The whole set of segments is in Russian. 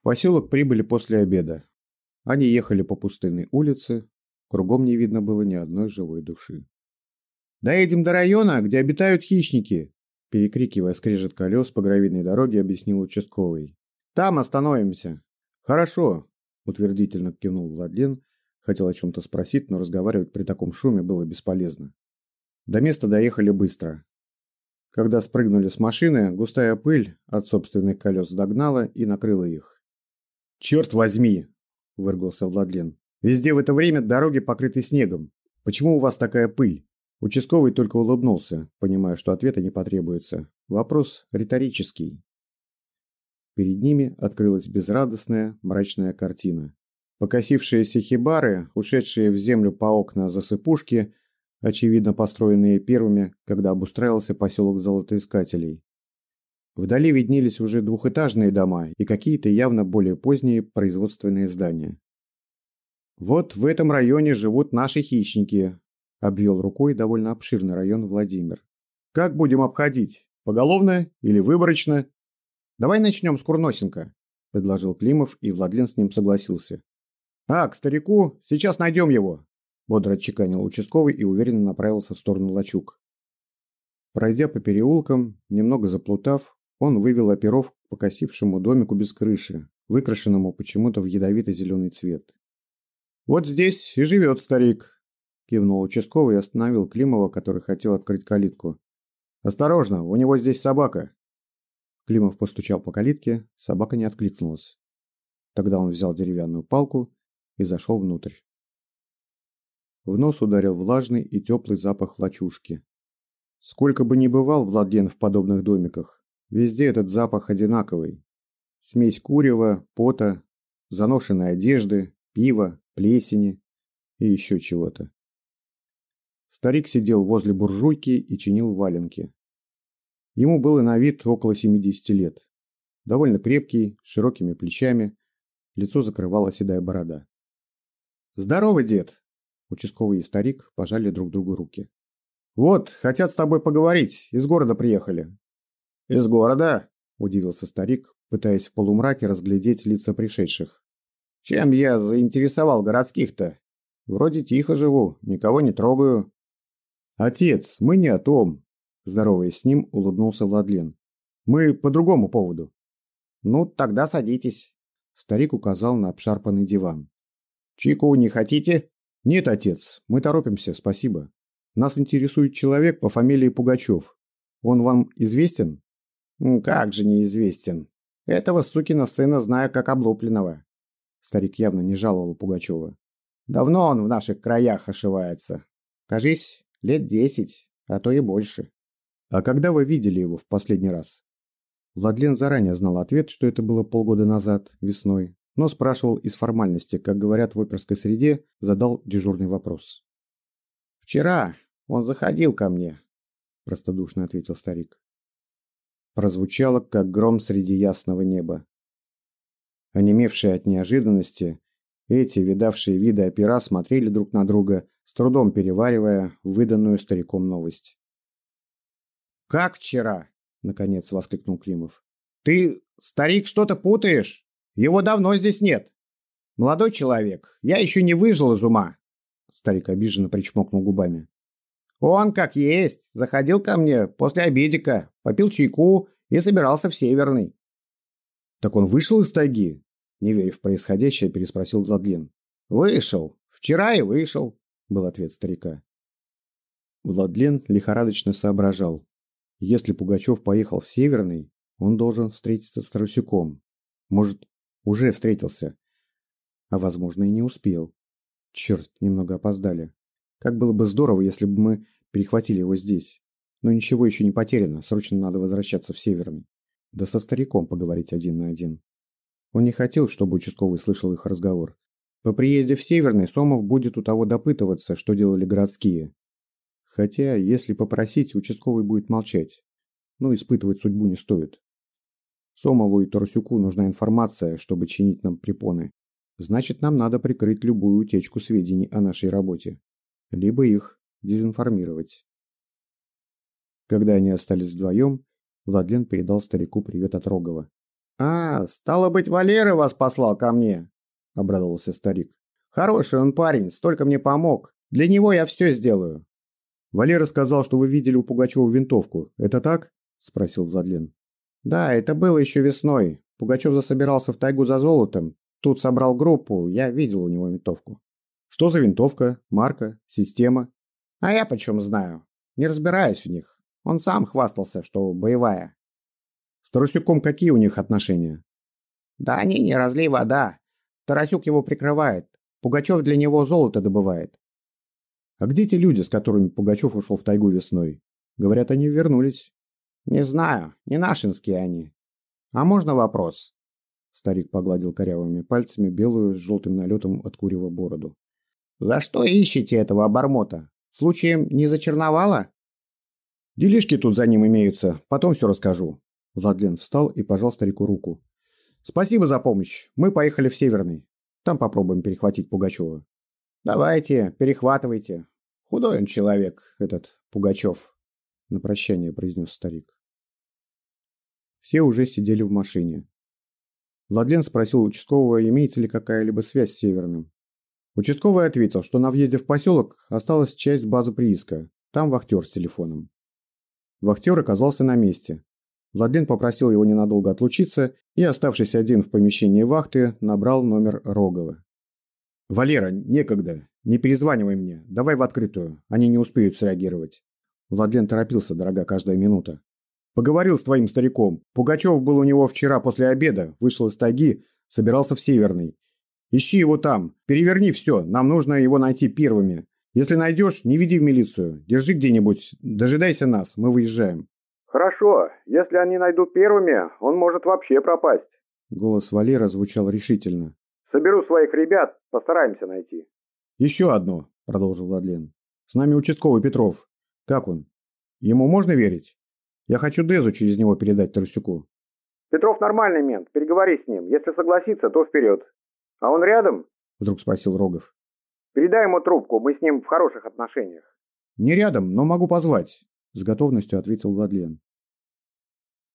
В поселок прибыли после обеда. Они ехали по пустынной улице, кругом не видно было ни одной живой души. «Доедем до района, где обитают хищники!» Перекрикивая скрежет колес по гравийной дороге, объяснил участковый. «Там остановимся!» «Хорошо!» – утвердительно кивнул Владлен. Хотел о чем-то спросить, но разговаривать при таком шуме было бесполезно. До места доехали быстро. Когда спрыгнули с машины, густая пыль от собственных колес догнала и накрыла их. «Черт возьми!» – выргался Владлен. «Везде в это время дороги покрыты снегом. Почему у вас такая пыль?» Участковый только улыбнулся, понимая, что ответа не потребуется. Вопрос риторический. Перед ними открылась безрадостная, мрачная картина. Покосившиеся хибары, ушедшие в землю по окна засыпушки, очевидно построенные первыми, когда обустраивался поселок золотоискателей. Вдали виднелись уже двухэтажные дома и какие-то явно более поздние производственные здания. «Вот в этом районе живут наши хищники», – обвел рукой довольно обширный район Владимир. «Как будем обходить? Поголовно или выборочно?» «Давай начнем с Курносенко», – предложил Климов, и Владлен с ним согласился. «А, к старику? Сейчас найдем его!» Бодро отчеканил участковый и уверенно направился в сторону лачуг. Пройдя по переулкам, немного заплутав, он вывел оперов к покосившему домику без крыши, выкрашенному почему-то в ядовито-зеленый цвет. «Вот здесь и живет старик», – кивнул участковый и остановил Климова, который хотел открыть калитку. «Осторожно, у него здесь собака». Климов постучал по калитке, собака не откликнулась. Тогда он взял деревянную палку и зашел внутрь. В нос ударил влажный и теплый запах лачушки. Сколько бы ни бывал Владлен в подобных домиках, везде этот запах одинаковый. Смесь курева, пота, заношенной одежды, пива, плесени и еще чего-то. Старик сидел возле буржуйки и чинил валенки. Ему было на вид около 70 лет. Довольно крепкий, с широкими плечами, лицо закрывала седая борода. «Здорово, дед!» Участковый и старик пожали друг другу руки. «Вот, хотят с тобой поговорить. Из города приехали». «Из города?» – удивился старик, пытаясь в полумраке разглядеть лица пришедших. «Чем я заинтересовал городских-то? Вроде тихо живу, никого не трогаю». «Отец, мы не о том», – здороваясь с ним, улыбнулся Владлен. «Мы по другому поводу». «Ну, тогда садитесь». Старик указал на обшарпанный диван. «Чайку не хотите?» «Нет, отец, мы торопимся, спасибо. Нас интересует человек по фамилии Пугачев. Он вам известен?» «Как же неизвестен. Этого сукина сына знаю как облупленного». Старик явно не жаловал Пугачева. «Давно он в наших краях ошивается. Кажись, лет десять, а то и больше». «А когда вы видели его в последний раз?» Владлен заранее знал ответ, что это было полгода назад, весной, но спрашивал из формальности, как говорят в оперской среде, задал дежурный вопрос. «Вчера он заходил ко мне», – простодушно ответил старик. Прозвучало, как гром среди ясного неба. Онемевшие от неожиданности, эти, видавшие виды опера, смотрели друг на друга, с трудом переваривая выданную стариком новость. «Как вчера?» – наконец воскликнул Климов. «Ты, старик, что-то путаешь?» Его давно здесь нет. Молодой человек, я еще не выжил из ума. Старик обиженно причмокнул губами. Он, как есть, заходил ко мне после обедика, попил чайку и собирался в Северный. Так он вышел из тайги? Не веря в происходящее, переспросил Владлен. Вышел. Вчера и вышел, был ответ старика. Владлен лихорадочно соображал. Если Пугачев поехал в Северный, он должен встретиться с Тарасюком. Может, уже встретился. А возможно и не успел. Черт, немного опоздали. Как было бы здорово, если бы мы перехватили его здесь. Но ничего еще не потеряно, срочно надо возвращаться в Северный. Да со стариком поговорить один на один. Он не хотел, чтобы участковый слышал их разговор. По приезде в Северный Сомов будет у того допытываться, что делали городские. Хотя, если попросить, участковый будет молчать. Но испытывать судьбу не стоит. Сомову и Торсюку нужна информация, чтобы чинить нам препоны. Значит, нам надо прикрыть любую утечку сведений о нашей работе. Либо их дезинформировать. Когда они остались вдвоем, Владлен передал старику привет от Рогова. «А, стало быть, Валера вас послал ко мне», — обрадовался старик. «Хороший он парень, столько мне помог. Для него я все сделаю». «Валера сказал, что вы видели у Пугачева винтовку. Это так?» — спросил Владлен. «Да, это было еще весной. Пугачев засобирался в тайгу за золотом. Тут собрал группу, я видел у него винтовку». «Что за винтовка? Марка? Система?» «А я почем знаю. Не разбираюсь в них. Он сам хвастался, что боевая». «С Тарасюком какие у них отношения?» «Да они не разлей вода. Тарасюк его прикрывает. Пугачев для него золото добывает». «А где те люди, с которыми Пугачев ушел в тайгу весной? Говорят, они вернулись». «Не знаю. Не нашинские они. А можно вопрос?» Старик погладил корявыми пальцами белую с желтым налетом от курева бороду. «За что ищете этого обормота? Случаем не зачерновало?» «Делишки тут за ним имеются. Потом все расскажу». Владлен встал и пожал старику руку. «Спасибо за помощь. Мы поехали в Северный. Там попробуем перехватить Пугачева». «Давайте, перехватывайте. Худой он человек, этот Пугачев», — на прощание произнес старик. Все уже сидели в машине. Владлен спросил участкового, имеется ли какая-либо связь с Северным. Участковый ответил, что на въезде в поселок осталась часть базы прииска. Там вахтер с телефоном. Вахтер оказался на месте. Владлен попросил его ненадолго отлучиться и, оставшись один в помещении вахты, набрал номер Рогова. «Валера, некогда. Не перезванивай мне. Давай в открытую. Они не успеют среагировать». Владлен торопился, дорога каждая минута. Поговорил с твоим стариком. Пугачев был у него вчера после обеда, вышел из тайги, собирался в Северный. Ищи его там. Переверни все. Нам нужно его найти первыми. Если найдешь, не веди в милицию. Держи где-нибудь. Дожидайся нас. Мы выезжаем. Хорошо. Если они найдут первыми, он может вообще пропасть. Голос Валера звучал решительно. Соберу своих ребят. Постараемся найти. Еще одно, продолжил Владлен. С нами участковый Петров. Как он? Ему можно верить? Я хочу Дезу через него передать Тарасюку. Петров нормальный мент, переговори с ним. Если согласится, то вперед. А он рядом? Вдруг спросил Рогов. Передай ему трубку, мы с ним в хороших отношениях. Не рядом, но могу позвать. С готовностью ответил Владлен.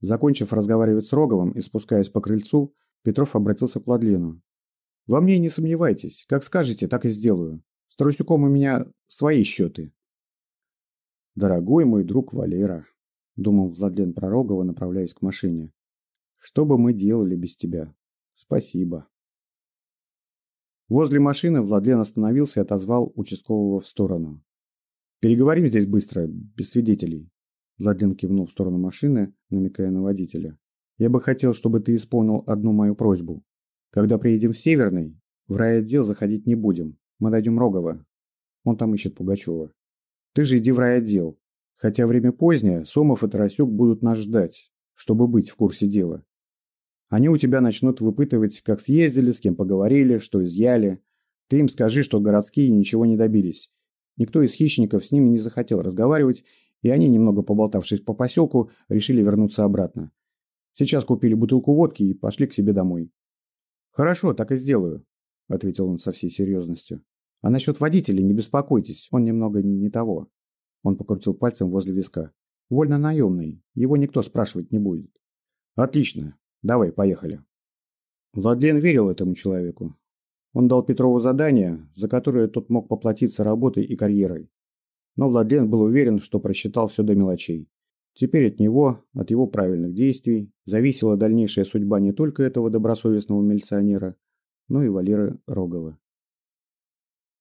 Закончив разговаривать с Роговым и спускаясь по крыльцу, Петров обратился к Владлену. «Во мне не сомневайтесь. Как скажете, так и сделаю. С Тарасюком у меня свои счеты». «Дорогой мой друг Валера», думал Владлен Пророгова, направляясь к машине. Что бы мы делали без тебя? Спасибо. Возле машины Владлен остановился и отозвал участкового в сторону. Переговорим здесь быстро, без свидетелей. Владлен кивнул в сторону машины, намекая на водителя. Я бы хотел, чтобы ты исполнил одну мою просьбу. Когда приедем в Северный, в райотдел заходить не будем. Мы найдем Рогова. Он там ищет Пугачева. Ты же иди в райотдел. Хотя время позднее, Сомов и Тарасюк будут нас ждать, чтобы быть в курсе дела. Они у тебя начнут выпытывать, как съездили, с кем поговорили, что изъяли. Ты им скажи, что городские ничего не добились. Никто из хищников с ними не захотел разговаривать, и они, немного поболтавшись по поселку, решили вернуться обратно. Сейчас купили бутылку водки и пошли к себе домой. «Хорошо, так и сделаю», — ответил он со всей серьезностью. «А насчет водителя не беспокойтесь, он немного не того». Он покрутил пальцем возле виска. Вольно наемный. Его никто спрашивать не будет. Отлично. Давай, поехали. Владлен верил этому человеку. Он дал Петрову задание, за которое тот мог поплатиться работой и карьерой. Но Владлен был уверен, что просчитал все до мелочей. Теперь от него, от его правильных действий, зависела дальнейшая судьба не только этого добросовестного милиционера, но и Валеры Рогова.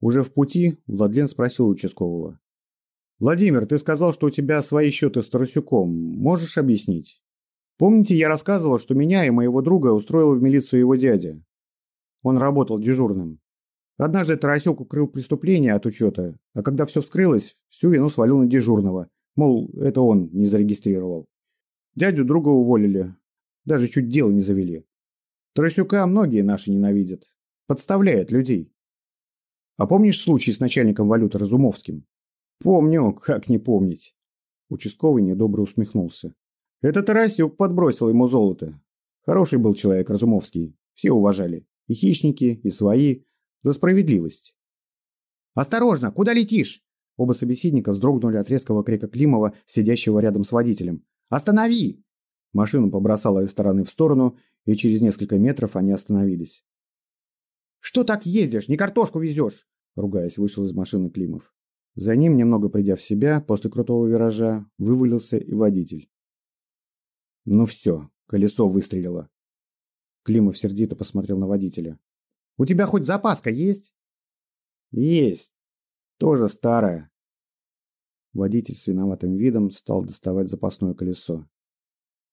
Уже в пути Владлен спросил участкового. «Владимир, ты сказал, что у тебя свои счеты с Тарасюком. Можешь объяснить?» «Помните, я рассказывал, что меня и моего друга устроил в милицию его дядя? Он работал дежурным. Однажды Тарасюк укрыл преступление от учета, а когда все вскрылось, всю вину свалил на дежурного. Мол, это он не зарегистрировал. Дядю друга уволили. Даже чуть дело не завели. Тарасюка многие наши ненавидят. Подставляет людей. А помнишь случай с начальником валюты Разумовским? Помню, как не помнить. Участковый недобро усмехнулся. Это Тарасюк подбросил ему золото. Хороший был человек Разумовский. Все уважали. И хищники, и свои. За справедливость. «Осторожно! Куда летишь?» Оба собеседника вздрогнули от резкого крика Климова, сидящего рядом с водителем. «Останови!» Машину побросало из стороны в сторону, и через несколько метров они остановились. «Что так ездишь? Не картошку везешь!» Ругаясь, вышел из машины Климов. За ним, немного придя в себя, после крутого виража, вывалился и водитель. «Ну все, колесо выстрелило». Климов сердито посмотрел на водителя. «У тебя хоть запаска есть?» «Есть. Тоже старая». Водитель с виноватым видом стал доставать запасное колесо.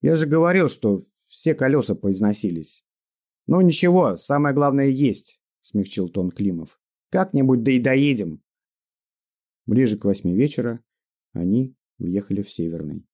«Я же говорил, что все колеса поизносились». «Ну ничего, самое главное есть», — смягчил тон Климов. «Как-нибудь да и доедем». Ближе к восьми вечера они въехали в Северный.